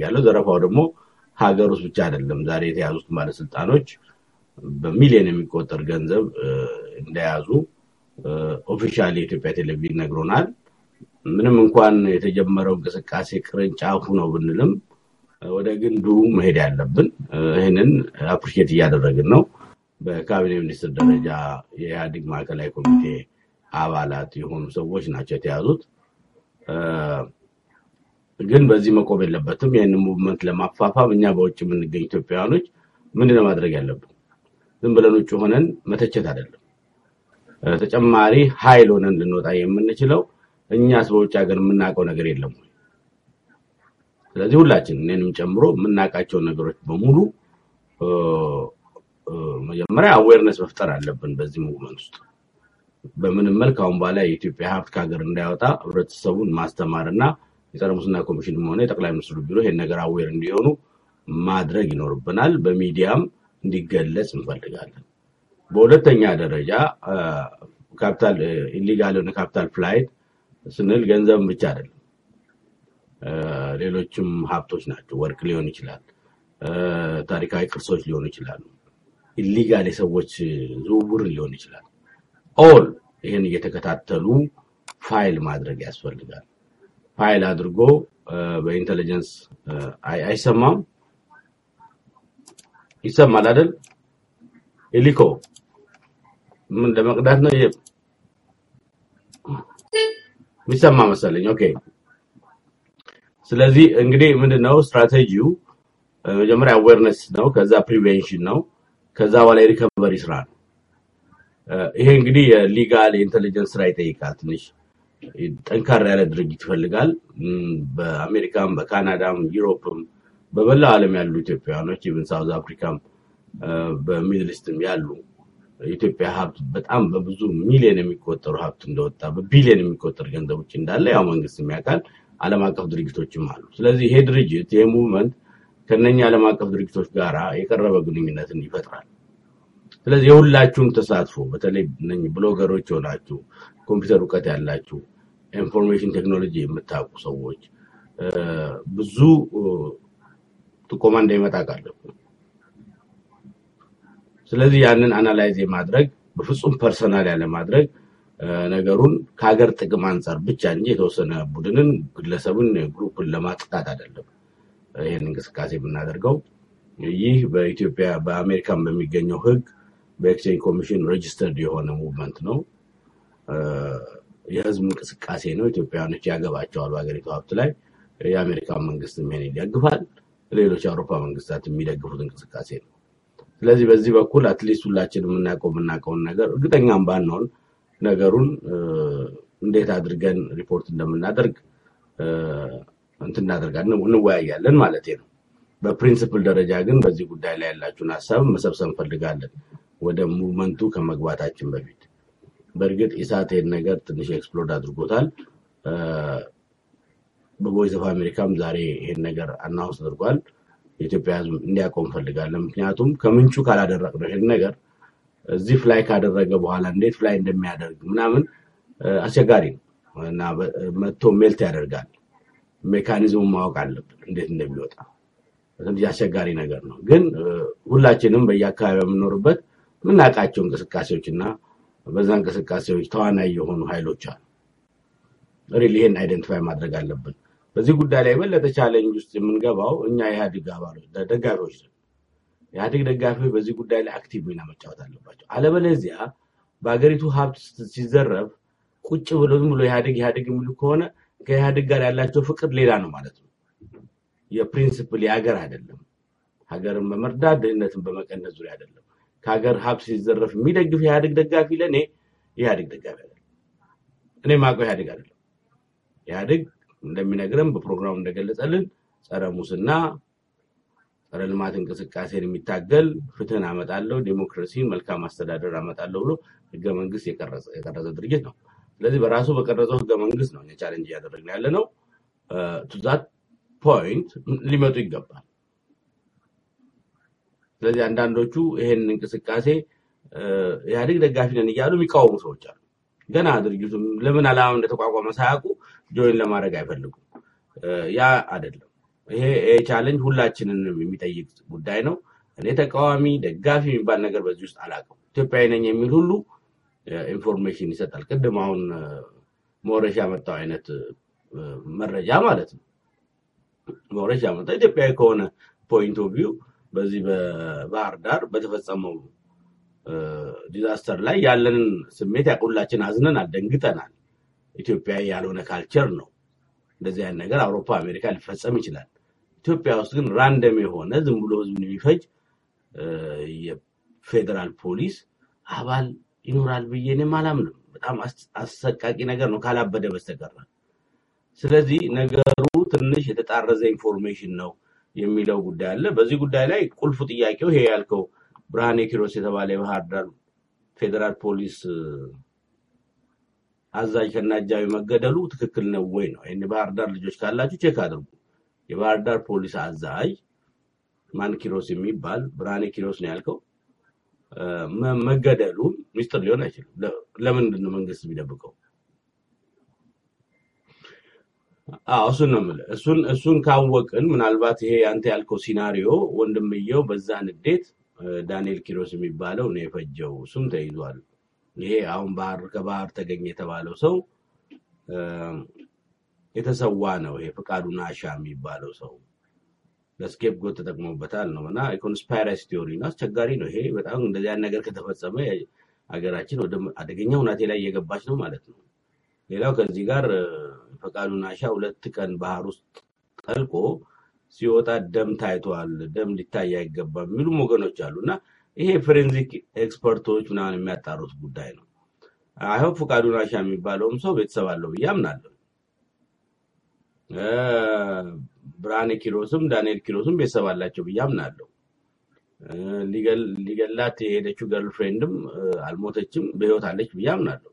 ያለው ዘረፋው ደግሞ ሀገር ውስጥ ብቻ አይደለም። ዛሬ የተያዙት ባለስልጣኖች በሚሊዮን የሚቆጠር ገንዘብ እንደያዙ officially የኢትዮጵያ ቴሌቪዥን ነግሮናል። ምንም እንኳን የተጀመረው እንቅስቃሴ ቅርንጫፉ ነው ብንልም ወደ ግንዱ መሄድ ያለብን ይህንን appreciate እያደረግን ነው። በካቢኔ ሚኒስትር ደረጃ የኢህአዴግ ማዕከላዊ ኮሚቴ አባላት የሆኑ ሰዎች ናቸው የተያዙት። ግን በዚህ መቆም የለበትም። ይህንን movement ለማፋፋም እኛ በውጭ የምንገኝ ኢትዮጵያውያኖች ምንድነው ማድረግ ያለብን? ዝም ብለን ውጭ ሆነን መተቸት አይደለም። ተጨማሪ ኃይል ሆነን ልንወጣ የምንችለው እኛስ በውጭ ሀገር የምናውቀው ነገር የለም? ስለዚህ ሁላችን እኔንም ጨምሮ የምናውቃቸውን ነገሮች በሙሉ መጀመሪያ awareness መፍጠር አለብን። በዚህ movement ውስጥ በምንም መልክ አሁን በኋላ የኢትዮጵያ ሀብት ከሀገር እንዳይወጣ ህብረተሰቡን ማስተማር እና የጸረ ሙስና ኮሚሽንም ሆነ የጠቅላይ ሚኒስትሩ ቢሮ ይህን ነገር aware እንዲሆኑ ማድረግ ይኖርብናል። በሚዲያም እንዲገለጽ እንፈልጋለን። በሁለተኛ ደረጃ capital illegal የሆነ capital flight ስንል ገንዘብ ብቻ አይደለም፣ ሌሎችም ሀብቶች ናቸው። ወርቅ ሊሆን ይችላል፣ ታሪካዊ ቅርሶች ሊሆኑ ይችላሉ፣ illegal የሰዎች ዝውውር ሊሆን ይችላል። all ይህን እየተከታተሉ ፋይል ማድረግ ያስፈልጋል። ፋይል አድርጎ በ intelligence አይሰማም? ይሰማል አይደል? ኢሊኮ ምን ለመቅዳት ነው የሚሰማ መሰለኝ። Okay። ስለዚህ እንግዲህ ምንድነው ስትራቴጂው? መጀመሪያ awareness ነው፣ ከዛ prevention ነው፣ ከዛ በኋላ የ recovery ስራ ነው። ይሄ እንግዲህ የ legal የ intelligence ስራ ይጠይቃል። ትንሽ ጠንካራ ያለ ድርጅት ይፈልጋል። በአሜሪካም፣ በካናዳም፣ ዩሮፕም በመላው ዓለም ያሉ ኢትዮጵያውያኖች even South Africa ም በ Middle East ም ያሉ የኢትዮጵያ ሀብት በጣም በብዙ ሚሊዮን የሚቆጠሩ ሀብት እንደወጣ በቢሊዮን የሚቆጠር ገንዘቦች እንዳለ ያው መንግስት የሚያውቃል። ዓለም አቀፍ ድርጅቶችም አሉ። ስለዚህ ይሄ ድርጅት ይሄ movement ከነኛ ዓለም አቀፍ ድርጅቶች ጋር የቀረበ ግንኙነትን ይፈጥራል። ስለዚህ የሁላችሁም ተሳትፎ በተለይ blogger ኦች የሆናችሁ ኮምፒውተር እውቀት ያላችሁ information technology የምታውቁ ሰዎች ብዙ ጥቆማ እንዳይመጣ ቃለብን። ስለዚህ ያንን analyze የማድረግ በፍጹም personal ያለ ማድረግ ነገሩን ከሀገር ጥቅም አንጻር ብቻ እንጂ የተወሰነ ቡድንን፣ ግለሰብን፣ group ን ለማጥቃት አይደለም ይህን እንቅስቃሴ የምናደርገው። ይህ በኢትዮጵያ በአሜሪካን በሚገኘው ሕግ በ exchange commission registered የሆነ movement ነው። የህዝብ እንቅስቃሴ ነው። ኢትዮጵያውያኖች ያገባቸዋል በሀገሪቱ ሀብት ላይ። የአሜሪካን መንግስት ይሄን ይደግፋል። ሌሎች የአውሮፓ መንግስታት የሚደግፉት እንቅስቃሴ ነው። ስለዚህ በዚህ በኩል at least ሁላችን የምናውቀው የምናውቀውን ነገር እርግጠኛም ባንሆን ነገሩን እንዴት አድርገን ሪፖርት እንደምናደርግ እንትን እናደርጋለን እንወያያለን ማለት ነው። በ principle ደረጃ ግን በዚህ ጉዳይ ላይ ያላችሁን ሀሳብ መሰብሰብ እንፈልጋለን ወደ movement ኡ ከመግባታችን በፊት። በእርግጥ ኢሳት ይሄን ነገር ትንሽ explode አድርጎታል። በ Voice of America ም ዛሬ ይሄን ነገር announce አድርጓል። የኢትዮጵያ ህዝብ እንዲያውቀው እንፈልጋለን። ምክንያቱም ከምንጩ ካላደረግነው ይሄን ነገር እዚህ fly ካደረገ በኋላ እንዴት fly እንደሚያደርግ ምናምን አስቸጋሪ ነው እና መጥቶ melt ያደርጋል። mechanism ኡን ማወቅ አለብን እንዴት እንደሚወጣ ትንሽ አስቸጋሪ ነገር ነው። ግን ሁላችንም በየአካባቢ የምንኖርበት የምናውቃቸው እንቅስቃሴዎች እና በዛ እንቅስቃሴዎች ተዋናይ የሆኑ ኃይሎች አሉ። real ይሄን identify ማድረግ አለብን። በዚህ ጉዳይ ላይ የበለጠ challenge ውስጥ የምንገባው እኛ የኢህአዴግ አባሎች ደጋፊዎች ነን። የኢህአዴግ ደጋፊዎች በዚህ ጉዳይ ላይ active ሚና መጫወት አለባቸው። አለበለዚያ በሀገሪቱ ሀብት ሲዘረፍ ቁጭ ብሎ ዝም ብሎ ኢህአዴግ ኢህአዴግ የሚሉ ከሆነ ከኢህአዴግ ጋር ያላቸው ፍቅር ሌላ ነው ማለት ነው። የ principle የሀገር አይደለም። ሀገርን በመርዳት ድህነትን በመቀነስ ዙሪያ አይደለም። ከሀገር ሀብት ሲዘረፍ የሚደግፍ የኢህአዴግ ደጋፊ ለእኔ የኢህአዴግ ደጋፊ አይደለም። እኔ ማውቀው ኢህአዴግ አይደለም። ኢህአዴግ እንደሚነግረን በፕሮግራሙ እንደገለጸልን ጸረ ሙስና፣ ጸረ ልማት እንቅስቃሴን የሚታገል ፍትህን አመጣለሁ፣ ዴሞክራሲን፣ መልካም አስተዳደር አመጣለሁ ብሎ ህገ መንግስት የቀረጸ ድርጅት ነው። ስለዚህ በራሱ በቀረጸው ህገ መንግስት ነው challenge እያደረግን ያለ ነው። to that point ሊመጡ ይገባል። ስለዚህ አንዳንዶቹ ይሄን እንቅስቃሴ ኢህአዴግ ደጋፊ ነን እያሉ የሚቃወሙ ሰዎች አሉ። ገና ድርጅቱ ለምን ዓላማ እንደተቋቋመ ሳያውቁ join ለማድረግ አይፈልጉም። ያ አይደለም። ይሄ challenge ሁላችንንም የሚጠይቅ ጉዳይ ነው። እኔ ተቃዋሚ ደጋፊ የሚባል ነገር በዚህ ውስጥ አላውቅም። ኢትዮጵያዊ ነኝ የሚል ሁሉ information ይሰጣል። ቅድም አሁን ሞረሽ ያመጣው አይነት መረጃ ማለት ነው። ሞረሽ ያመጣው ኢትዮጵያዊ ከሆነ point of view በዚህ በባህር ዳር በተፈጸመው disaster ላይ ያለንን ስሜት ያው ሁላችን አዝነን አደንግጠናል። ኢትዮጵያዊ ያልሆነ culture ነው። እንደዚህ አይነት ነገር አውሮፓ፣ አሜሪካ ሊፈጸም ይችላል። ኢትዮጵያ ውስጥ ግን random የሆነ ዝም ብሎ ህዝብን የሚፈጅ የፌዴራል ፖሊስ አባል ይኖራል ብዬ እኔም አላምንም። በጣም አሰቃቂ ነገር ነው ካላበደ በስተቀር። ስለዚህ ነገሩ ትንሽ የተጣረዘ information ነው የሚለው ጉዳይ አለ። በዚህ ጉዳይ ላይ ቁልፉ ጥያቄው ይሄ ያልከው ብርሃኔ ኪሮስ የተባለ የባህር ዳር ፌዴራል ፖሊስ አዛዥ ከነአጃቢ መገደሉ ትክክል ነው ወይ ነው። ይህን የባህር ዳር ልጆች ካላችሁ check አድርጉ። የባህር ዳር ፖሊስ አዛዥ ማን ኪሮስ የሚባል ብርሃኔ ኪሮስ ነው ያልከው መገደሉ ሚስጥር ሊሆን አይችልም። ለምንድን ነው መንግስት የሚደብቀው? አዎ እሱን ነው የምልህ። እሱን እሱን ካወቅን ምናልባት ይሄ አንተ ያልከው scenario ወንድምየው በዛ ንዴት ዳንኤል ኪሮስ የሚባለው ነው የፈጀው፣ እሱም ተይዟል። ይሄ አሁን ባህር ከባህር ተገኘ የተባለው ሰው የተሰዋ ነው። ይሄ ፍቃዱ ናሻ የሚባለው ሰው ለ scapegoat ተጠቅሞበታል ነው እና የ conspiracy theory ነው። አስቸጋሪ ነው ይሄ በጣም እንደዚህ ነገር ከተፈጸመ ሀገራችን ወደ አደገኛ ሁናቴ ላይ እየገባች ነው ማለት ነው። ሌላው ከዚህ ጋር እ፣ ፈቃዱ ናሻ ሁለት ቀን ባህር ውስጥ ጠልቆ ሲወጣ ደም ታይቷል፣ ደም ሊታይ አይገባም የሚሉም ወገኖች አሉ እና ይሄ forensic expert ኦች ምናምን የሚያጣሩት ጉዳይ ነው። አይሆን ፈቃዱ ናሻ የሚባለውም ሰው ቤተሰብ አለው ብዬ አምናለሁ። ብርሃኔ ኪሮስም ዳንኤል ኪሮስም ቤተሰብ አላቸው ብዬ አምናለሁ። ሊገላት የሄደችው girlfriend ም እ፣ አልሞተችም፣ በህይወት አለች ብዬ አምናለሁ።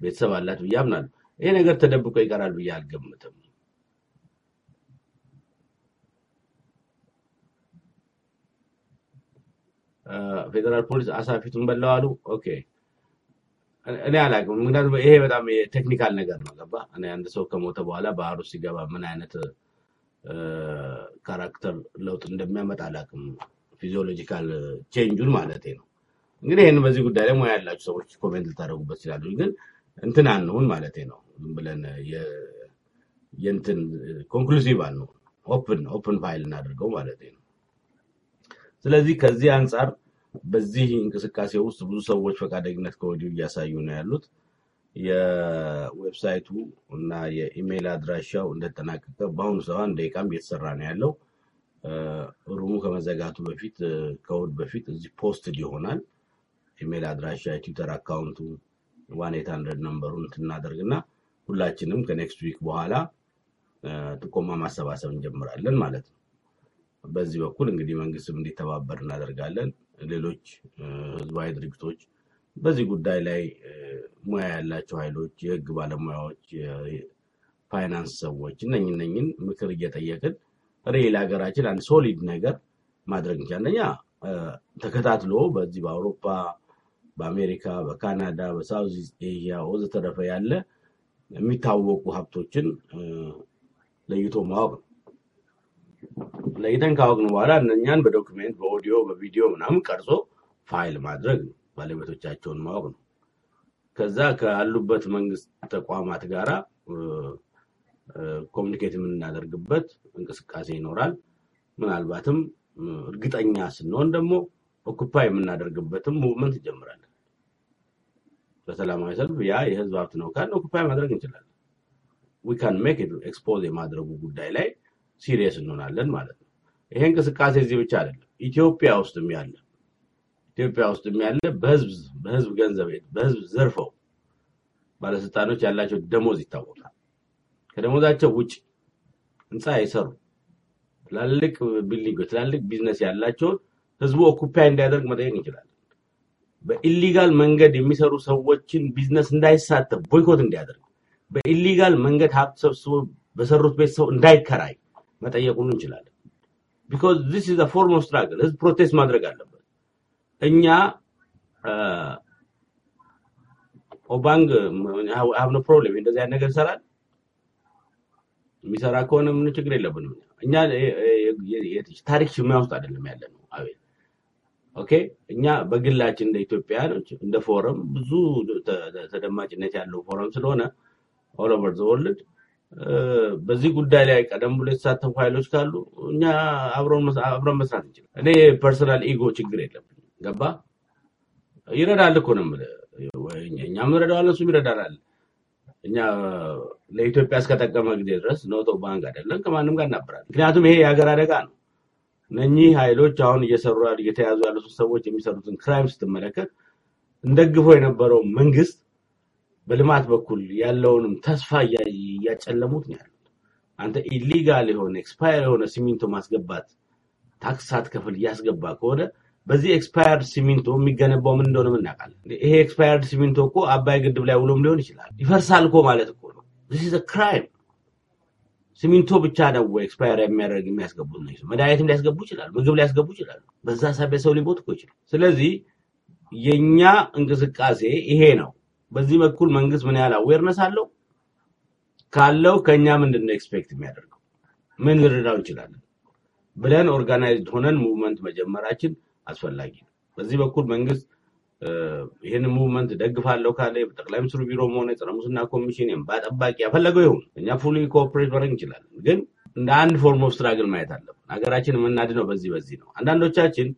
ቤተሰብ አላት ብዬ አምናለሁ። ይሄ ነገር ተደብቆ ይቀራል ብዬ አልገምትም። ፌዴራል ፖሊስ አሳፊቱን በላው አሉ። okay እኔ አላውቅም። ምክንያቱም ይሄ በጣም የ technical ነገር ነው። ገባ እኔ አንድ ሰው ከሞተ በኋላ ውስጥ ሲገባ ምን አይነት character ለውጥ እንደሚያመጣ አላውቅም። physiological change ኡን ማለት ነው። እንግዲህ ይህን በዚህ ጉዳይ ላይ ሙያ ያላችሁ ሰዎች comment ልታደርጉበት ይችላሉ። ግን እንትን አንሁን ማለት ነው። ብለን የእንትን conclusive አንሁን፣ open open file እናድርገው ማለት ነው። ስለዚህ ከዚህ አንጻር በዚህ እንቅስቃሴ ውስጥ ብዙ ሰዎች ፈቃደኝነት ከወዲሁ እያሳዩ ነው ያሉት። የ website ኡ እና የኢሜይል አድራሻው እንደተጠናቀቀ በአሁኑ ሰዓት አንድ ደቂቃም እየተሰራ ነው ያለው። room ኡ ከመዘጋቱ በፊት ከእሑድ በፊት እዚህ posted ይሆናል። ኢሜይል አድራሻ፣ የትዊተር account ኡ one eight hundred number ኡን እናደርግና ሁላችንም ከ next week በኋላ ጥቆማ ማሰባሰብ እንጀምራለን ማለት ነው። በዚህ በኩል እንግዲህ መንግስትም እንዲተባበር እናደርጋለን። ሌሎች ህዝባዊ ድርጅቶች በዚህ ጉዳይ ላይ ሙያ ያላቸው ኃይሎች፣ የህግ ባለሙያዎች፣ የፋይናንስ ሰዎች እነኝ እነኝን ምክር እየጠየቅን real ሀገራችን አንድ solid ነገር ማድረግ እንችላለን። አንደኛ ተከታትሎ በዚህ በአውሮፓ፣ በአሜሪካ፣ በካናዳ፣ በሳውዝ ኤዥያ ወዘተረፈ ያለ የሚታወቁ ሀብቶችን ለይቶ ማወቅ ነው። ለይተን ካወቅን በኋላ እነኛን በ document በ audio በቪዲዮ ምናምን ቀርጾ ፋይል ማድረግ ነው። ባለቤቶቻቸውን ማወቅ ነው። ከዛ ካሉበት መንግስት ተቋማት ጋራ communicate የምናደርግበት እንቅስቃሴ ይኖራል። ምናልባትም እርግጠኛ ስንሆን ደግሞ occupy የምናደርግበትም movement እንጀምራለን። በሰላማዊ ሰልፍ ያ የህዝብ ሀብት ነው ካልን occupy ማድረግ እንችላለን። we can make expose የማድረጉ ጉዳይ ላይ serious እንሆናለን ማለት ነው። ይሄ እንቅስቃሴ እዚህ ብቻ አይደለም፣ ኢትዮጵያ ውስጥም ያለ ኢትዮጵያ ውስጥም ያለ በህዝብ ገንዘብ በህዝብ ዘርፈው ባለስልጣኖች ያላቸው ደሞዝ ይታወቃል። ከደሞዛቸው ውጭ ህንፃ የሰሩ ትላልቅ building ኦች፣ ትላልቅ ቢዝነስ ያላቸውን ህዝቡ occupy እንዲያደርግ መጠየቅ እንችላለን። በ illegal መንገድ የሚሰሩ ሰዎችን ቢዝነስ እንዳይሳተፍ boycott እንዲያደርግ፣ በ illegal መንገድ ሀብት ሰብስቦ በሰሩት ቤት ሰው እንዳይከራይ መጠየቁን እንችላለን። because this is form of struggle። ህዝብ protest ማድረግ አለበት። እኛ ኦባንግ have no problem እንደዚህ አይነት ነገር ይሰራል። የሚሰራ ከሆነ ምን ችግር የለብንም። እኛ ታሪክ ሽሚያ ውስጥ አይደለም ያለ ነው። አቤት ኦኬ። እኛ በግላችን እንደ ኢትዮጵያውያኖች እንደ ፎረም ብዙ ተደማጭነት ያለው ፎረም ስለሆነ all over the world በዚህ ጉዳይ ላይ ቀደም ብሎ የተሳተፉ ኃይሎች ካሉ እኛ አብረን መስ- አብረን መስራት እንችላለን። እኔ personal ego ችግር የለብኝም። ገባ ይረዳል እኮ ነው እኛም እንረዳዋለን፣ እሱም ይረዳናል። እኛ ለኢትዮጵያ እስከጠቀመ ጊዜ ድረስ ኖቶ ባንክ አይደለም ከማንም ጋር እናበራለን። ምክንያቱም ይሄ የሀገር አደጋ ነው። እነኚህ ኃይሎች አሁን እየሰሩ እየተያዙ ያሉት ሰዎች የሚሰሩትን crime ስትመለከት እንደግፈው የነበረው መንግስት በልማት በኩል ያለውንም ተስፋ እያ- እያጨለሙት ነው ያሉት። አንተ illegal የሆነ expire የሆነ ሲሚንቶ ማስገባት tax ሳትከፍል እያስገባ ከሆነ በዚህ expired ሲሚንቶ የሚገነባው ምን እንደሆነ ምን እናውቃለን? ይሄ expired ሲሚንቶ እኮ አባይ ግድብ ላይ ውሎም ሊሆን ይችላል። ይፈርሳል እኮ ማለት እኮ ነው። crime ሲሚንቶ ብቻ ነው expire የሚያደርግ የሚያስገቡት ነው። መድኃኒትም ሊያስገቡ ይችላሉ፣ ምግብ ሊያስገቡ ይችላሉ። በዛ ሳቢያ ሰው ሊሞት እኮ ይችላል። ስለዚህ የኛ እንቅስቃሴ ይሄ ነው። በዚህ በኩል መንግስት ምን ያህል awareness አለው ካለው ከኛ ምንድን ነው expect የሚያደርገው ምን ልንረዳው እንችላለን ብለን organized ሆነን movement መጀመራችን አስፈላጊ ነው። በዚህ በኩል መንግስት ይህን movement ደግፋለሁ ካለ ጠቅላይ ሚኒስትሩ ቢሮም ሆነ የጸረ ሙስና ኮሚሽን የእንባ ጠባቂ የፈለገው ይሁን እኛ fully cooperate ማድረግ እንችላለን። ግን እንደ አንድ form of struggle ማየት አለብን። ሀገራችን የምናድነው በዚህ በዚህ ነው። አንዳንዶቻችን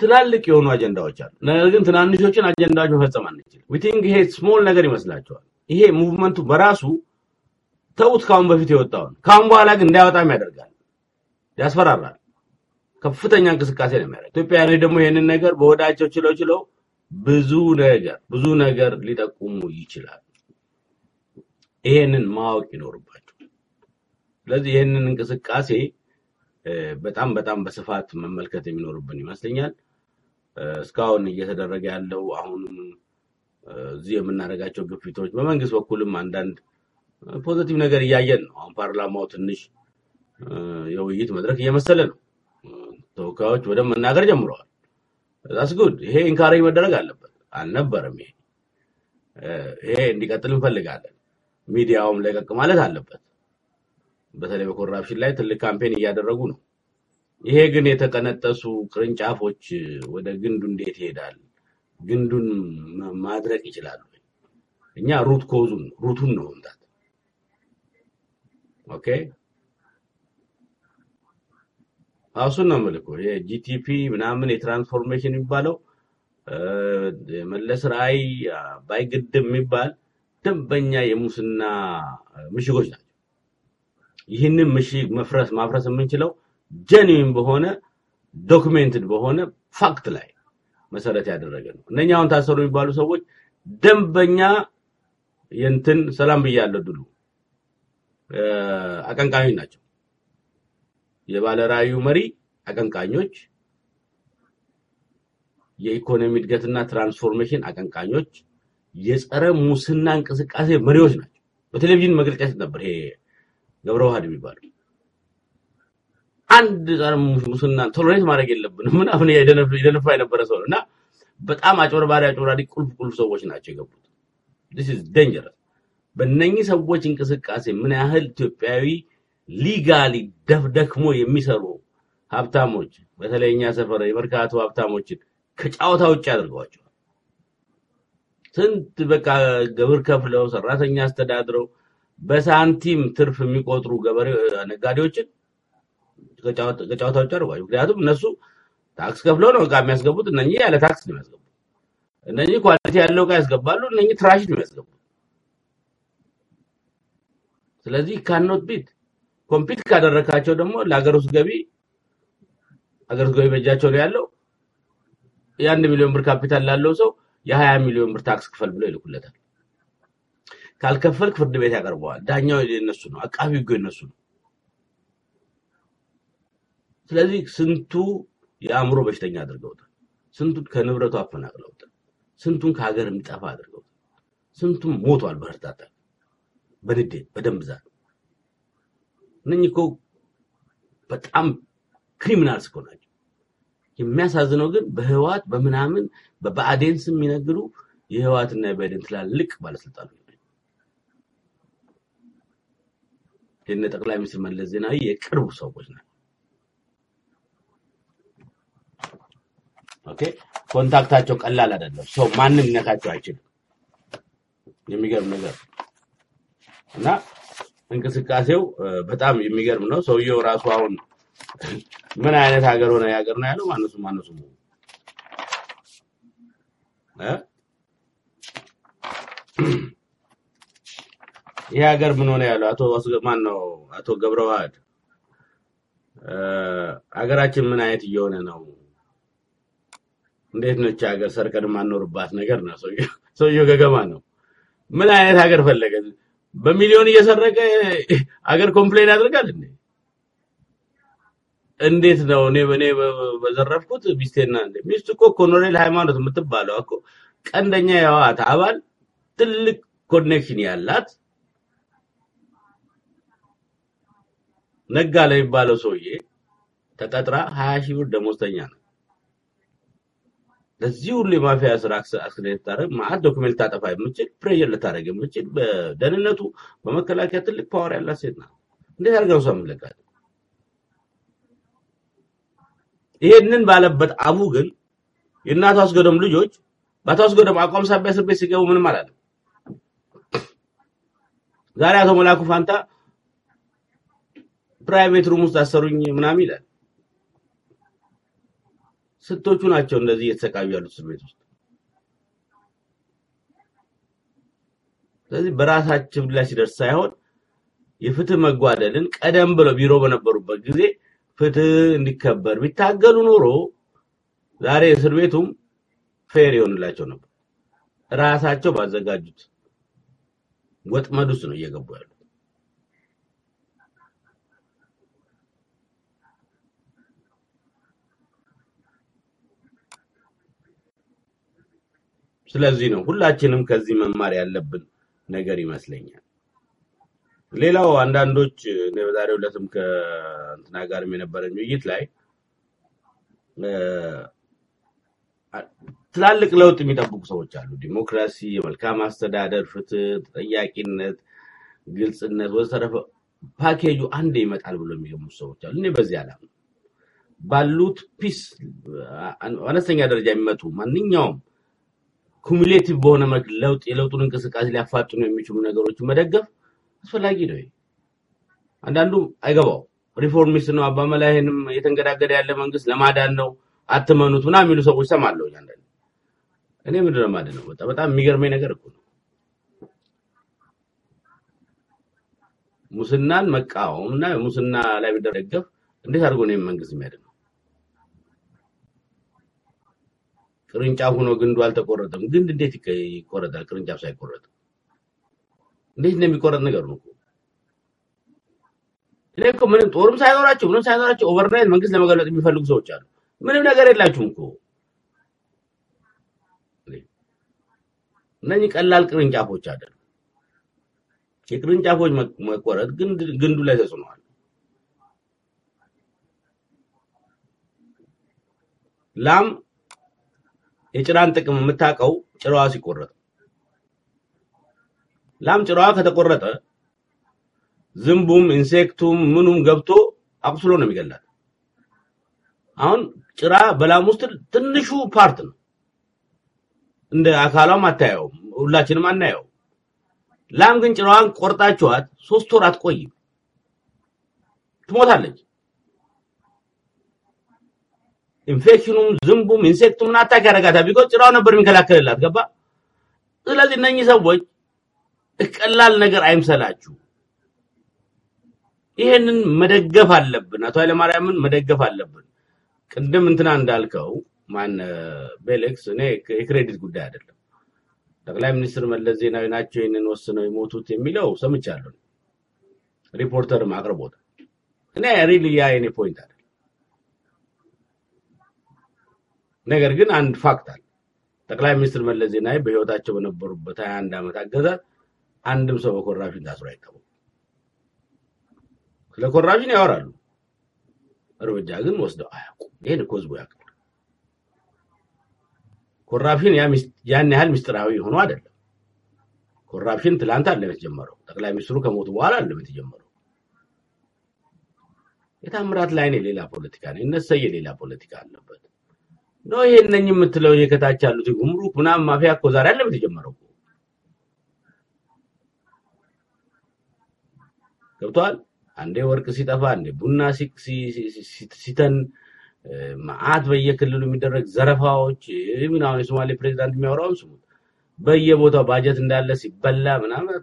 ትላልቅ የሆኑ አጀንዳዎች አሉ። ነገር ግን ትናንሾችን አጀንዳዎች መፈጸም አንችልም። we think ይሄ small ነገር ይመስላቸዋል። ይሄ movement ኡ በራሱ ተውት፣ ካሁን በፊት የወጣውን ካሁን በኋላ ግን እንዳያወጣም ያደርጋል፣ ያስፈራራል። ከፍተኛ እንቅስቃሴ ነው የሚያደርግ። ኢትዮጵያውያኖች ደግሞ ይህንን ነገር በወዳቸው ችለው ችለው ብዙ ነገር ብዙ ነገር ሊጠቁሙ ይችላል። ይሄንን ማወቅ ይኖርባቸው። ስለዚህ ይህንን እንቅስቃሴ በጣም በጣም በስፋት መመልከት የሚኖርብን ይመስለኛል። እስካሁን እየተደረገ ያለው አሁንም እዚህ የምናደርጋቸው ግፊቶች በመንግስት በኩልም አንዳንድ positive ነገር እያየን ነው። አሁን ፓርላማው ትንሽ የውይይት መድረክ እየመሰለ ነው። ተወካዮች በደንብ መናገር ጀምረዋል። that's good። ይሄ encourage መደረግ አለበት። አልነበረም ይሄ ይሄ እንዲቀጥል እንፈልጋለን። ሚዲያውም ለቀቅ ማለት አለበት። በተለይ በ corruption ላይ ትልቅ campaign እያደረጉ ነው። ይሄ ግን የተቀነጠሱ ቅርንጫፎች ወደ ግንዱ እንዴት ይሄዳል? ግንዱን ማድረቅ ይችላሉ። እኛ root cause ኡን root ኡን ነው መምታት። okay እሱን ነው የምልህ እኮ GTP ምናምን የ transformation የሚባለው እ፣ የመለስ ራዕይ አባይ የሚባል ደንበኛ የሙስና ምሽጎች ናቸው። ይህንን ምሽግ መፍረስ ማፍረስ የምንችለው genuine በሆነ documented በሆነ fact ላይ መሰረት ያደረገ ነው። እነኛ አሁን ታሰሩ የሚባሉ ሰዎች ደንበኛ የንትን ሰላም ብያለሁ ድሉ አቀንቃኞች ናቸው። የባለ ራዕዩ መሪ አቀንቃኞች፣ የኢኮኖሚ እድገትና transformation አቀንቃኞች፣ የጸረ ሙስና እንቅስቃሴ መሪዎች ናቸው። በቴሌቪዥን መግለጫ ሲሰጥ ነበር ይሄ ገብረ ዋህድ የሚባለው አንድ ጸረ ሙስና tolerate ማድረግ የለብንም ምናምን የደነፋ የነበረ ሰው እና በጣም አጭበርባሪ አጭበርባሪ ቁልፍ ቁልፍ ሰዎች ናቸው የገቡት። this is dangerous። በእነኚህ ሰዎች እንቅስቃሴ ምን ያህል ኢትዮጵያዊ legally ደክሞ የሚሰሩ ሀብታሞች በተለይ እኛ ሰፈር የመርካቶ ሀብታሞችን ከጨዋታ ውጭ አድርገዋቸዋል። ስንት በቃ ግብር ከፍለው ሰራተኛ አስተዳድረው በሳንቲም ትርፍ የሚቆጥሩ ገበሬ ነጋዴዎችን ከጨዋታ ውጭ አድርገዋል። ምክንያቱም እነሱ tax ከፍለው ነው እቃ የሚያስገቡት፣ እነኚህ ያለ tax ነው የሚያስገቡት። እነኚህ quality ያለው እቃ ያስገባሉ፣ እነኚህ trash ነው የሚያስገቡት። ስለዚህ ካኖት ቢት ኮምፒት ካደረካቸው ደግሞ ለሀገር ውስጥ ገቢ ሀገር ውስጥ ገቢ በእጃቸው ነው ያለው። የአንድ ሚሊዮን ብር ካፒታል ላለው ሰው የሀያ ሚሊዮን ብር tax ክፈል ብሎ ይልኩለታል። ካልከፈልክ ፍርድ ቤት ያቀርበዋል። ዳኛው የነሱ ነው፣ አቃቢ ሕጉ የነሱ ነው። ስለዚህ ስንቱ የአእምሮ በሽተኛ አድርገውታል። ስንቱን ከንብረቱ አፈናቅለውታል። ስንቱን ከሀገር እንዲጠፋ አድርገውታል። ስንቱም ሞቷል በእርዳታ በንዴት በደም ብዛት። እነኚህ እኮ በጣም ክሪሚናልስ እኮ ናቸው። የሚያሳዝነው ግን በህወሓት በምናምን በብአዴን ስም የሚነግዱ የህወሓትና የብአዴን ትላልቅ ባለስልጣኖች የነ ጠቅላይ ሚኒስትር መለስ ዜናዊ የቅርቡ ሰዎች ናቸው። okay contact ኣቸው ቀላል አይደለም። ሰው ማንም ሊነካቸው አይችልም። የሚገርም ነገር እና እንቅስቃሴው በጣም የሚገርም ነው። ሰውየው ራሱ አሁን ምን አይነት ሀገር ሆነ የሀገር ነው ያለው ማነሱ ማነሱ? ይህ ሀገር ምን ሆነ ያለው አቶ ማን ነው አቶ ገብረዋህድ ሀገራችን ምን አይነት እየሆነ ነው? እንዴት ነች ሀገር ሰርቀን የማንኖርባት ነገር ነው። ሰውየው ገገማ ነው። ምን አይነት ሀገር ፈለገ? በሚሊዮን እየሰረቀ ሀገር complain ያደርጋል እንዴ? እንዴት ነው እኔ እኔ በ- በዘረፍኩት ሚስቴና እንደ ሚስቱ እኮ ኮሎኔል ሃይማኖት የምትባለው እኮ ቀንደኛ የህወሓት አባል ትልቅ connection ያላት ነጋ ለሚባለው ሰውዬ ተቀጥራ ሀያ ሺህ ብር ደሞዝተኛ ነው። ለዚህ ሁሉ የማፊያ ስራ አክስሬት ልታደረግ ማአት ዶክሜንት ታጠፋ የምችል ፕሬየር ልታደረግ የምችል በደህንነቱ በመከላከያ ትልቅ ፓወር ያላት ሴት ናት። እንዴት አድርገው ሰው ምለቃል? ይሄንን ባለበት አቡ ግን የእናቱ አስገዶም ልጆች በአቶ አስገዶም አቋም ሳቢያ እስር ቤት ሲገቡ ምንም አላለም። ዛሬ አቶ መላኩ ፋንታ private room ውስጥ አሰሩኝ ምናምን ይላል። ስንቶቹ ናቸው እንደዚህ እየተሰቃዩ ያሉት እስር ቤት ውስጥ? ስለዚህ በራሳችን ላይ ሲደርስ ሳይሆን የፍትህ መጓደልን ቀደም ብለው ቢሮ በነበሩበት ጊዜ ፍትህ እንዲከበር ቢታገሉ ኖሮ ዛሬ እስር ቤቱም fair ይሆንላቸው ነበር። ራሳቸው ባዘጋጁት ወጥመድ ውስጥ ነው እየገቡ ያሉት። ስለዚህ ነው ሁላችንም ከዚህ መማር ያለብን ነገር ይመስለኛል። ሌላው አንዳንዶች በዛሬው ዕለትም ከእንትና ጋርም የነበረኝ ውይይት ላይ ትላልቅ ለውጥ የሚጠብቁ ሰዎች አሉ። ዲሞክራሲ፣ የመልካም አስተዳደር፣ ፍትህ፣ ተጠያቂነት፣ ግልጽነት ወዘተረፈ ፓኬጁ አንዴ ይመጣል ብሎ የሚገምቱ ሰዎች አሉ። እኔ በዚህ አላምንም። ባሉት piece አነስተኛ ደረጃ የሚመጡ ማንኛውም cumulative በሆነ መልክ ለውጥ የለውጡን እንቅስቃሴ ሊያፋጥኑ የሚችሉ ነገሮችን መደገፍ አስፈላጊ ነው። አንዳንዱ አይገባው reformist ነው አባመላ እየተንገዳገደ ያለ መንግስት ለማዳን ነው አትመኑት ምናምን የሚሉ ሰዎች ሰማለሁ። አንዳንድ እኔ ምንድን ነው ማድን ነው በጣም የሚገርመኝ ነገር እኮ ነው ሙስናን መቃወም እና ሙስና ላይ ቢደረገፍ እንዴት አድርጎ ነው መንግስት የሚያድነው? ቅርንጫፍ ሆኖ ግንዱ አልተቆረጠም። ግንድ እንዴት ይቆረጣል? ቅርንጫፍ ሳይቆረጥ እንዴት እንደሚቆረጥ ነገር ነው እኔ እኮ ምንም ጦርም ሳይኖራቸው ምንም ሳይኖራቸው overnight መንግስት ለመገልበጥ የሚፈልጉ ሰዎች አሉ። ምንም ነገር የላችሁም እኮ እነኚህ ቀላል ቅርንጫፎች አይደሉም። የቅርንጫፎች መቆረጥ ግንዱ ላይ ተጽዕኗል። ላም የጭራን ጥቅም የምታውቀው ጭራዋ ሲቆረጥ፣ ላም ጭራዋ ከተቆረጠ ዝንቡም insect ኡም ምኑም ገብቶ አቁስሎ ነው የሚገላት። አሁን ጭራ በላም ውስጥ ትንሹ part ነው። እንደ አካሏም አታየውም፣ ሁላችንም አናየው። ላም ግን ጭራዋን ቆርጣችኋት ሶስት ወር አትቆይም፣ ትሞታለች። ኢንፌክሽኑም ዝንቡም insect ኡም attack ያደርጋታል። because ጭራው ነበር የሚከላከልላት። ገባ? ስለዚህ እነኚህ ሰዎች ቀላል ነገር አይምሰላችሁ። ይሄንን መደገፍ አለብን። አቶ ኃይለማርያምን መደገፍ አለብን። ቅድም እንትና እንዳልከው ማን ቤሌክስ፣ እኔ የ credit ጉዳይ አይደለም። ጠቅላይ ሚኒስትር መለስ ዜናዊ ናቸው ይህንን ወስነው የሞቱት የሚለው ሰምቻለሁ። ሪፖርተርም አቅርቦት እኔ really ያ የኔ point አለ። ነገር ግን አንድ fact አለ። ጠቅላይ ሚኒስትር መለስ ዜናዊ በህይወታቸው በነበሩበት 21 ዓመት አገዛዝ አንድም ሰው በ corruption ታስሮ አይታወቅም። ስለ corruption ያወራሉ፣ እርምጃ ግን ወስደው አያውቁም። ይሄን እኮ ህዝቡ ያውቃል። corruption ያን ያህል ምስጢራዊ ሆኖ አይደለም። corruption ትላንት አይደለም የተጀመረው። ጠቅላይ ሚኒስትሩ ከሞቱ በኋላ አይደለም የተጀመረው። የታምራት ላይኔ ሌላ ፖለቲካ ነው። እነሰየ ሌላ ፖለቲካ አለበት ነው። ይሄ እነኝ የምትለው ይሄ ከታች ያሉት ጉምሩክ ምናምን ማፊያ እኮ ዛሬ አለም የተጀመረው ገብተዋል። አንዴ ወርቅ ሲጠፋ፣ አንዴ ቡና ሲተን መዓት በየክልሉ የሚደረግ ዘረፋዎች ምናምን የሶማሌ ፕሬዚዳንት የሚያወራውን ስሙት። በየቦታው ባጀት እንዳለ ሲበላ ምናምን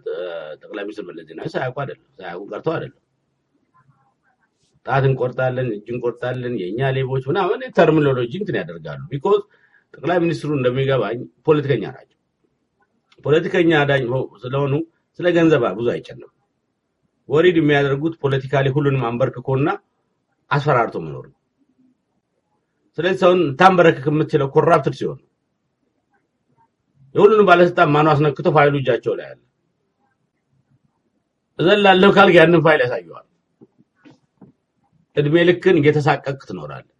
ጠቅላይ ሚኒስትር መለስ ዜናዊ ሳያውቁ አይደለም ሳያውቁ ቀርተው አይደለም። ጣት እንቆርጣለን፣ እጅ እንቆርጣለን፣ የእኛ ሌቦች ምናምን terminology እንትን ያደርጋሉ። because ጠቅላይ ሚኒስትሩ እንደሚገባኝ ፖለቲከኛ ናቸው። ፖለቲከኛ ዳኝ ሆ- ስለሆኑ ስለ ገንዘብ ብዙ አይጨነቁም። worried የሚያደርጉት politically ሁሉንም አንበርክኮና አስፈራርቶ መኖር ነው። ስለዚህ ሰውን ታንበረክክ የምትችለው corrupted ሲሆን የሁሉንም ባለስልጣን ማኑ አስነክቶ ፋይሉ እጃቸው ላይ አለ። እዘላለሁ ካልክ ያንን ፋይል ያሳየዋል። እድሜ ልክን እየተሳቀቅ ትኖራለህ።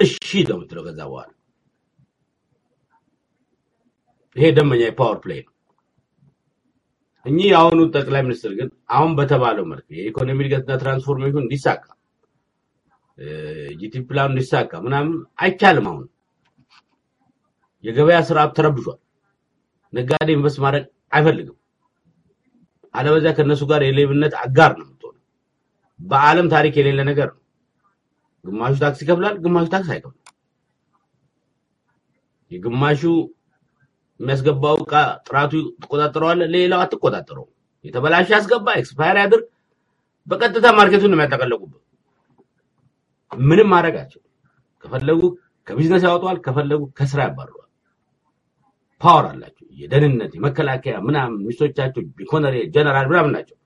እሺ ነው የምትለው ከዛ በኋላ ይሄ ደመኛ የ power play ነው። እኚህ የአሁኑ ጠቅላይ ሚኒስትር ግን አሁን በተባለው መልክ የኢኮኖሚ እድገትና transformation እንዲሳካ GT plan ኑ እንዲሳካ ምናምን አይቻልም። አሁን የገበያ ስርዓት ተረብሿል። ነጋዴ invest ማድረግ አይፈልግም። አለበዚያ ከእነሱ ጋር የሌብነት አጋር ነው በዓለም ታሪክ የሌለ ነገር ነው። ግማሹ tax ይከፍላል፣ ግማሹ tax አይከፍልም። የግማሹ የሚያስገባው እቃ ጥራቱ ትቆጣጠረዋለህ፣ ሌላው አትቆጣጠረው። የተበላሸ አስገባ፣ expire ያድርግ፣ በቀጥታ market ኡን ነው የሚያጠቀለቁበት። ምንም ማድረጋቸው ከፈለጉ ከቢዝነስ ያወጣዋል፣ ከፈለጉ ከስራ ያባርረዋል። power አላቸው። የደህንነት የመከላከያ ምናምን ሚስቶቻቸው ኢኮነሪ ጀነራል ምናምን ናቸው።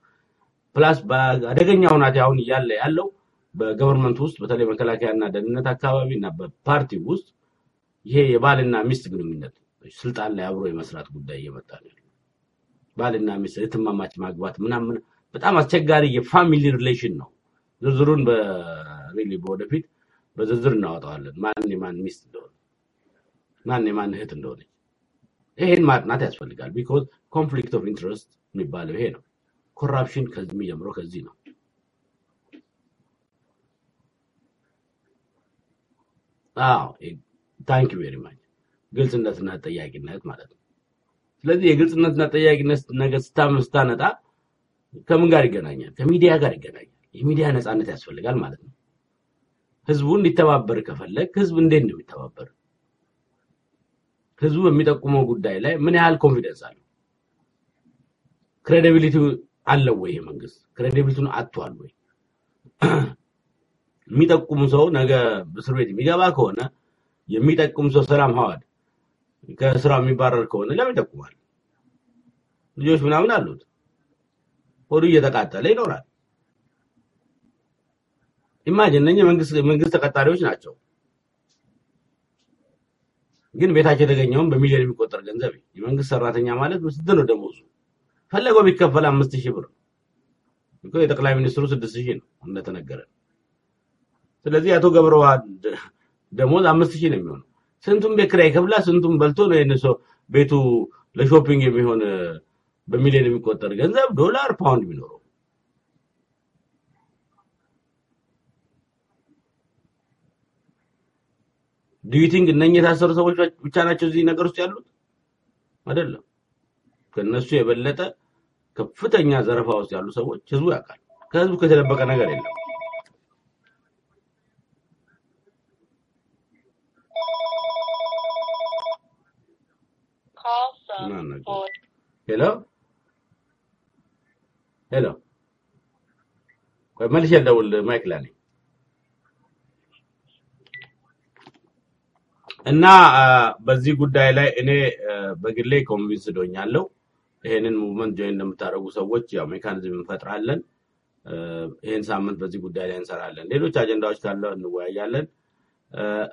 plus በአደገኛ ሁናቴ አሁን እያለ ያለው በ government ውስጥ በተለይ መከላከያና ደህንነት አካባቢ እና በፓርቲ ውስጥ ይሄ የባልና ሚስት ግንኙነት ስልጣን ላይ አብሮ የመስራት ጉዳይ እየመጣ ነው ባልና ሚስት እህትማማች ማግባት ምናምን በጣም አስቸጋሪ የ family relation ነው። ዝርዝሩን በ really በወደፊት በዝርዝር እናወጣዋለን። ማን የማን ሚስት እንደሆነ ማን የማን እህት እንደሆነ ይሄን ማጥናት ያስፈልጋል። because conflict of interest የሚባለው ይሄ ነው። corruption የሚጀምረው ከዚህ ነው። አዎ thank you very much ግልጽነትና ተጠያቂነት ማለት ነው። ስለዚህ የግልጽነትና ተጠያቂነት ነገር ስታምን ስታመጣ ከምን ጋር ይገናኛል? ከሚዲያ ጋር ይገናኛል። የሚዲያ ነፃነት ያስፈልጋል ማለት ነው። ህዝቡ እንዲተባበር ከፈለግ ህዝብ እንዴት ነው የሚተባበር? ህዝቡ በሚጠቁመው ጉዳይ ላይ ምን ያህል confidence አለው? credibility አለው ወይ? ይሄ መንግስት credibility ውን አጥቷል ወይ? የሚጠቁሙ ሰው ነገ እስር ቤት የሚገባ ከሆነ የሚጠቁም ሰው ሰላም ሀዋድ ከስራ የሚባረር ከሆነ ለምን ይጠቁማል? ልጆች ምናምን አሉት። ሆዱ እየተቃጠለ ይኖራል። imagine እነኚህ መንግስት ተቀጣሪዎች ናቸው፣ ግን ቤታቸው የተገኘውን በሚሊዮን የሚቆጠር ገንዘብ የመንግስት ሰራተኛ ማለት ስንት ነው ደሞዙ? ፈለገው ቢከፈል አምስት ሺህ ብር እኮ የጠቅላይ ሚኒስትሩ ስድስት ሺህ ነው እንደተነገረ። ስለዚህ አቶ ገብረዋህድ ደሞዝ አምስት ሺህ ነው የሚሆነው። ስንቱም ቤት ኪራይ ይከፍላል፣ ስንቱም በልቶ ነው ቤቱ ለ shopping የሚሆን በሚሊዮን የሚቆጠር ገንዘብ ዶላር፣ ፓውንድ ቢኖረው do you think እነኚህ የታሰሩ ሰዎች ብቻ ናቸው እዚህ ነገር ውስጥ ያሉት? አይደለም። ከነሱ የበለጠ ከፍተኛ ዘረፋ ውስጥ ያሉ ሰዎች ህዝቡ ያውቃል። ከህዝቡ ከተደበቀ ነገር የለም። hello hello፣ ቆይ መልሼ ልደውል። mic ላይ ነኝ እና በዚህ ጉዳይ ላይ እኔ በግሌ convinced ሆኛለሁ። ይሄንን movement join እንደምታደርጉ ሰዎች ያው mechanism እንፈጥራለን። አ፣ ይሄን ሳምንት በዚህ ጉዳይ ላይ እንሰራለን። ሌሎች አጀንዳዎች ካለ እንወያያለን።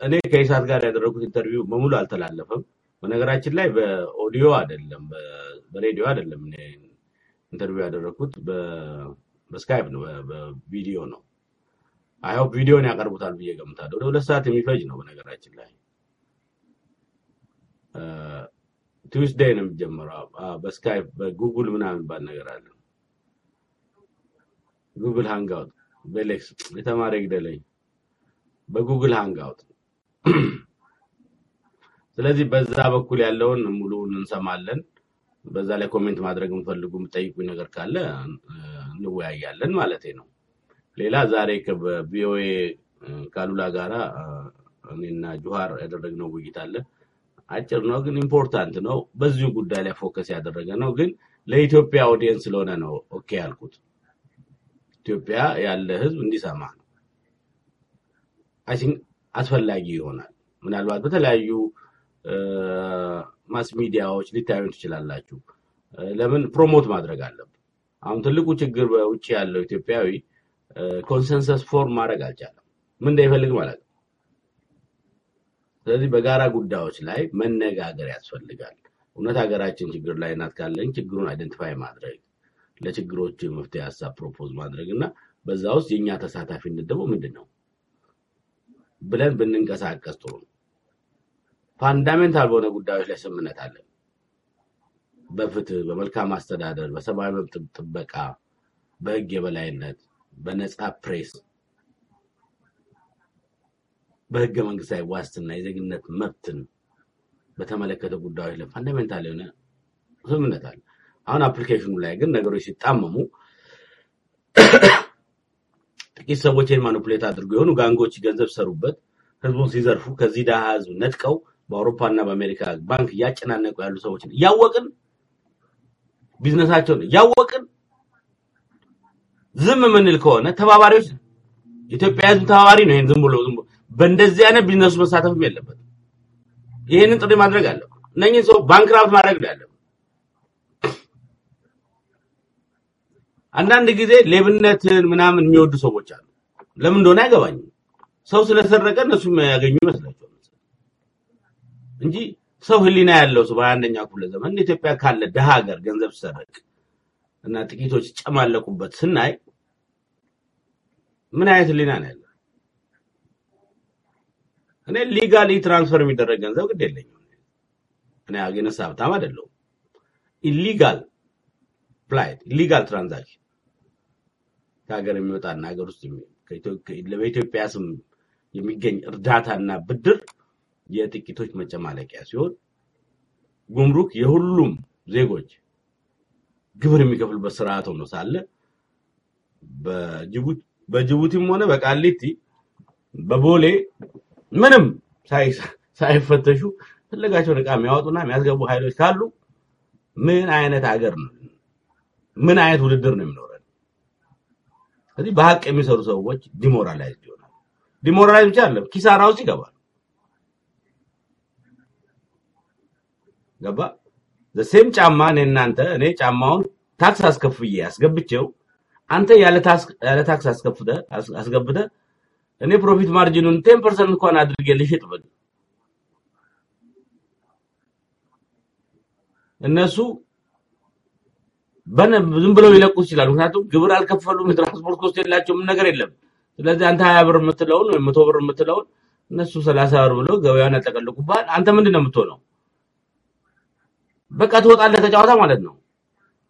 እኔ ከኢሳት ጋር ያደረጉት interview በሙሉ አልተላለፈም። በነገራችን ላይ በኦዲዮ አይደለም፣ በሬዲዮ አይደለም። interview ያደረግኩት በስካይፕ ነው፣ በቪዲዮ ነው። I hope ቪዲዮውን ያቀርቡታል ብዬ ገምታለሁ። ወደ ሁለት ሰዓት የሚፈጅ ነው በነገራችን ላይ Tuesday ነው የሚጀምረው። አ፣ በስካይፕ በጉጉል ምናምን የሚባል ነገር አለ። Google Hangout በሌክስ የተማረ ይግደለኝ በ Google Hangout ስለዚህ በዛ በኩል ያለውን ሙሉውን እንሰማለን። በዛ ላይ comment ማድረግ የምፈልጉ የምጠይቁኝ ነገር ካለ እንወያያለን ማለት ነው። ሌላ ዛሬ ከቪኦኤ ካሉላ ጋራ እኔና ጁሃር ያደረግነው ውይይት አለ። አጭር ነው ግን important ነው። በዚሁ ጉዳይ ላይ focus ያደረገ ነው። ግን ለኢትዮጵያ audience ስለሆነ ነው okay ያልኩት። ኢትዮጵያ ያለ ህዝብ እንዲሰማ ነው። I think አስፈላጊ ይሆናል። ምናልባት በተለያዩ mass ሚዲያዎች ሊታዩ ትችላላችሁ። ለምን promote ማድረግ አለብን። አሁን ትልቁ ችግር በውጭ ያለው ኢትዮጵያዊ consensus form ማድረግ አልቻለም። ምን እንደሚፈልግ ማለት ነው። ስለዚህ በጋራ ጉዳዮች ላይ መነጋገር ያስፈልጋል። እውነት ሀገራችን ችግር ላይ ናት ካለን ችግሩን identify ማድረግ፣ ለችግሮች መፍትሄ ሀሳብ propose ማድረግ እና በዛ ውስጥ የእኛ ተሳታፊነት ደግሞ ምንድን ነው ብለን ብንንቀሳቀስ ጥሩ ነው። fundamental በሆነ ጉዳዮች ላይ ስምምነት አለን። በፍትህ፣ በመልካም አስተዳደር፣ በሰብአዊ መብት ጥበቃ፣ በህግ የበላይነት፣ በነፃ ፕሬስ፣ በህገ መንግስታዊ ዋስትና፣ የዜግነት መብትን በተመለከተ ጉዳዮች ላይ fundamental የሆነ ስምምነት አለ። አሁን application ኑ ላይ ግን ነገሮች ሲጣመሙ ጥቂት ሰዎችን manipulate አድርገው የሆኑ gang ኦች ገንዘብ ሰሩበት ህዝቡን ሲዘርፉ ከዚህ ድሃ ህዝብ ነጥቀው በአውሮፓና በአሜሪካ ባንክ እያጨናነቁ ያሉ ሰዎችን እያወቅን ቢዝነሳቸውን እያወቅን ዝም የምንል ከሆነ ተባባሪዎች ነን። የኢትዮጵያ ህዝብ ተባባሪ ነው። ይህን ዝም ብሎ ዝም ብሎ በእንደዚህ አይነት ቢዝነሱ መሳተፍም የለበትም። ይህንን ጥሪ ማድረግ አለብን። እነኝህን ሰው ባንክራፕት ማድረግ ነው ያለብን። አንዳንድ ጊዜ ሌብነትን ምናምን የሚወዱ ሰዎች አሉ። ለምን እንደሆነ አይገባኝም። ሰው ስለሰረቀ እነሱ ያገኙ ይመስላቸዋል እንጂ ሰው ህሊና ያለው ሰው በአንደኛው ክፍለ ዘመን ኢትዮጵያ ካለ ድሃ ሀገር ገንዘብ ሲሰረቅ እና ጥቂቶች ሲጨማለቁበት ስናይ ምን አይነት ህሊና ነው ያለው? እኔ legally transfer የሚደረግ ገንዘብ ግድ የለኝም። እኔ አገነሳ ሀብታም አይደለሁም። illegal flight illegal transaction ከሀገር የሚወጣና ሀገር ውስጥ በኢትዮጵያ ስም የሚገኝ እርዳታና ብድር የጥቂቶች መጨማለቂያ ሲሆን ጉምሩክ የሁሉም ዜጎች ግብር የሚከፍሉበት ስርዓት ሆኖ ሳለ በጅቡቲ በጅቡቲም ሆነ በቃሊቲ በቦሌ ምንም ሳይ- ሳይፈተሹ ፈለጋቸውን እቃ የሚያወጡና የሚያስገቡ ኃይሎች ካሉ ምን አይነት ሀገር ነው? ምን አይነት ውድድር ነው የሚኖረን? ስለዚህ በሀቅ የሚሰሩ ሰዎች ዲሞራላይዝ ይሆናል። ዲሞራላይዝ ብቻ አይደለም ኪሳራ ውስጥ ይገባል። ገባ ዘሴም ጫማ እኔ እናንተ እኔ ጫማውን ታክስ አስከፍዬ አስገብቼው አንተ ያለ ታክስ ያለ ታክስ አስከፍተ አስገብተ እኔ ፕሮፊት ማርጂኑን ቴን ፐርሰንት እንኳን አድርጌ ልሽጥ ብል እነሱ ዝም ብለው ሊለቁት ይችላሉ። ምክንያቱም ግብር አልከፈሉም፣ የትራንስፖርት cost የላቸው፣ ምን ነገር የለም። ስለዚህ አንተ ሀያ ብር የምትለውን ወይም መቶ ብር የምትለውን እነሱ ሰላሳ ብር ብለው ገበያውን ያጠቀልቁብሃል። አንተ ምንድን ነው የምትሆነው? በቃ ትወጣለህ ከጨዋታ ማለት ነው።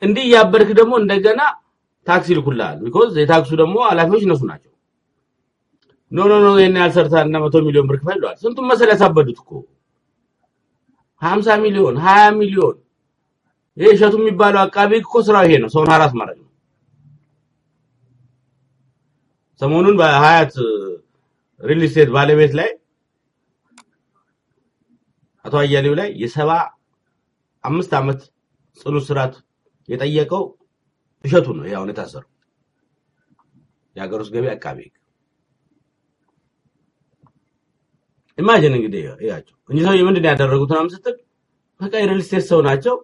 እንዲህ እያበድክ ደግሞ እንደገና tax ይልኩልሃል። because የ tax ኡ ደግሞ ኃላፊዎች እነሱ ናቸው። no no no ሰርተሃል እና መቶ ሚሊዮን ብር ክፈል ይለዋል። ስንቱን መሰል ያሳበዱት እኮ ሀምሳ ሚሊዮን ሀያ ሚሊዮን ይሄ እሸቱ የሚባለው አቃቢ እኮ ስራው ይሄ ነው፣ ሰውን ሀራስ ማድረግ ነው። ሰሞኑን በሀያት ሪል ስቴት ባለቤት ላይ አቶ አያሌው ላይ የሰባ አምስት ዓመት ጽኑ እስራት የጠየቀው እሸቱ ነው። ይሄ አሁን የታሰረው የሀገር ውስጥ ገቢ አቃቢ ሕግ። imagine እንግዲህ እያቸው እኚህ ሰውዬ ምንድን ያደረጉት ምናምን ስትል በቃ የ real estate ሰው ናቸው።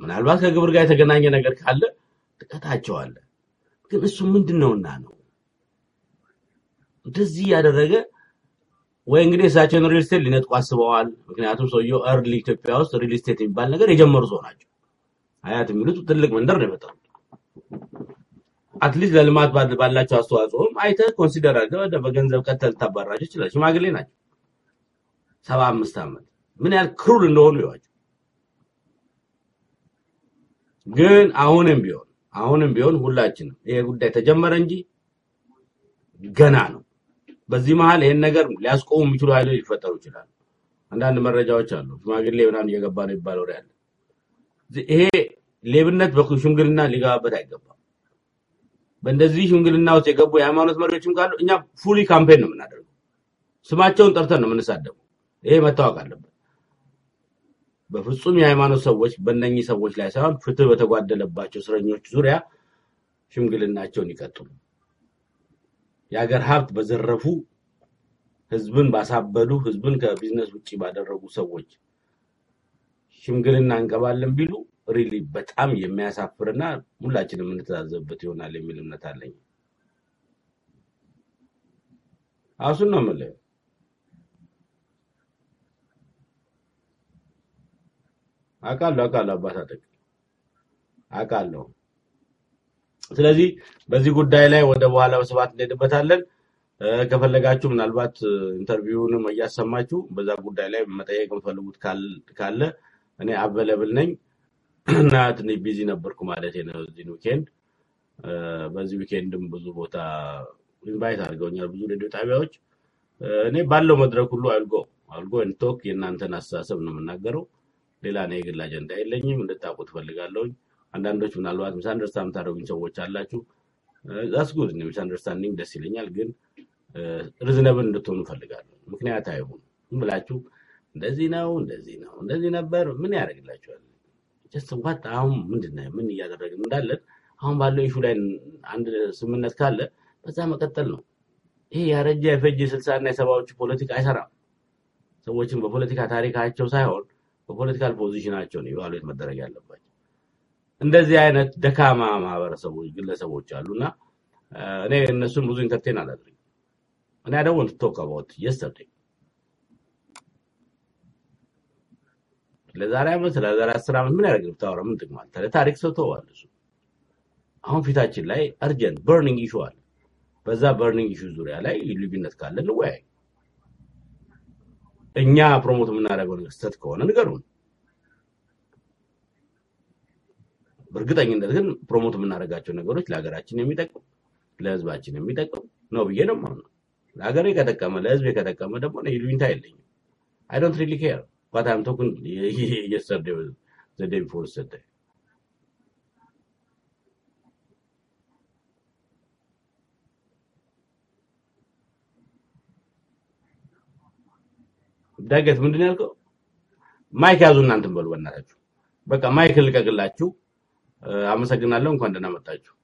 ምናልባት ከግብር ጋር የተገናኘ ነገር ካለ ትቀጣቸዋለህ። ግን እሱ ምንድን ነውና ነው እንደዚህ ያደረገ ወይ እንግዲህ እሳቸውን real estate ሊነጥቁ አስበዋል። ምክንያቱም ሰውየው early ኢትዮጵያ ውስጥ real estate የሚባል ነገር የጀመሩ ሰው ናቸው። አያት የሚሉት ትልቅ መንደር ነው የፈጠሩት። at least ለልማት ባላቸው አስተዋጽኦም አይተህ consider አድርገህ በገንዘብ ቀጥተህ ልታባራቸው ይችላል። ሽማግሌ ናቸው። ሰባ አምስት ዓመት ምን ያህል cruel እንደሆኑ እያቸው። ግን አሁንም ቢሆን አሁንም ቢሆን ሁላችንም ይሄ ጉዳይ ተጀመረ እንጂ ገና ነው። በዚህ መሀል ይህን ነገር ሊያስቆሙ የሚችሉ ኃይሎች ሊፈጠሩ ይችላሉ። አንዳንድ መረጃዎች አሉ። ሽማግሌ ምናምን እየገባ ነው ይባል ወሬ አለ። ይሄ ሌብነት በሽምግልና ሊገባበት አይገባም። በእንደዚህ ሽምግልና ውስጥ የገቡ የሃይማኖት መሪዎችም ካሉ እኛ fully campaign ነው የምናደርገው። ስማቸውን ጠርተን ነው የምንሳደበው። ይሄ መታወቅ አለበት። በፍጹም የሃይማኖት ሰዎች በእነኚህ ሰዎች ላይ ሳይሆን ፍትህ በተጓደለባቸው እስረኞች ዙሪያ ሽምግልናቸውን ይቀጥሉ። የሀገር ሀብት በዘረፉ ህዝብን ባሳበዱ ህዝብን ከቢዝነስ ውጭ ባደረጉ ሰዎች ሽምግልና እንገባለን ቢሉ ሪሊ በጣም የሚያሳፍርና ሁላችንም የምንተዛዘብበት ይሆናል የሚል እምነት አለኝ። አሱን ነው የምልህ። አውቃለሁ አውቃለሁ አባት አውቃለሁ። ስለዚህ በዚህ ጉዳይ ላይ ወደ በኋላ በስፋት እንሄድበታለን። ከፈለጋችሁ ምናልባት interview ንም እያሰማችሁ በዛ ጉዳይ ላይ መጠየቅ የምትፈልጉት ካለ እኔ available ነኝ እና ትንሽ busy ነበርኩ ማለት ነው እዚህ weekend። በዚህ weekend ም ብዙ ቦታ invite አድርገውኛል ብዙ ሬዲዮ ጣቢያዎች። እኔ ባለው መድረክ ሁሉ I'll go I'll go talk የእናንተን አስተሳሰብ ነው የምናገረው። ሌላ እኔ የግል አጀንዳ የለኝም። እንድታውቁ ትፈልጋለሁኝ። አንዳንዶች ምናልባት misunderstand የምታደርጉኝ ሰዎች አላችሁ። that's good misunderstanding ደስ ይለኛል፣ ግን reasonable እንድትሆኑ እፈልጋለሁ። ምክንያት አይሁን ዝም ብላችሁ እንደዚህ ነው እንደዚህ ነው እንደዚህ ነበር ምን ያደርግላችኋል? just what አሁን ምንድን ምን እያደረግን እንዳለን አሁን ባለው issue ላይ አንድ ስምምነት ካለ በዛ መቀጠል ነው። ይሄ ያረጀ የፈጀ ስልሳ እና የሰባዎቹ ፖለቲካ አይሰራም። ሰዎችን በፖለቲካ ታሪካቸው ሳይሆን በ political position ኣቸው ነው evaluate መደረግ ያለባቸው። እንደዚህ አይነት ደካማ ማህበረሰቦች፣ ግለሰቦች አሉና እኔ እነሱን ብዙ entertain አላደርግም። እኔ to talk about yesterday ለዛሬ ዓመት ለዛሬ አስር ዓመት ምን ያደርግ ብታወራ ምን? ታዲያ ታሪክ ሰው ተዋል እሱ። አሁን ፊታችን ላይ urgent burning issue አለ። በዛ burning issue ዙሪያ ላይ ልዩነት ካለ እንወያይ። እኛ promote የምናደርገው ነገር ስህተት ከሆነ ንገሩን። በእርግጠኝነት ግን promote የምናደርጋቸው ነገሮች ለሀገራችን የሚጠቅም ለህዝባችን የሚጠቅም ነው ብዬ ነው የማምነው። ለሀገሬ ከጠቀመ ለህዝቤ ከጠቀመ ደግሞ ይሉኝታ የለኝም። I don't really care what I'm talking yesterday the before yesterday ዳገት ምንድን ያልከው? mic ያዙ እናንተን በሉ በእናታችሁ። በቃ mic ልቀቅላችሁ። አመሰግናለሁ። እንኳን ደህና መጣችሁ።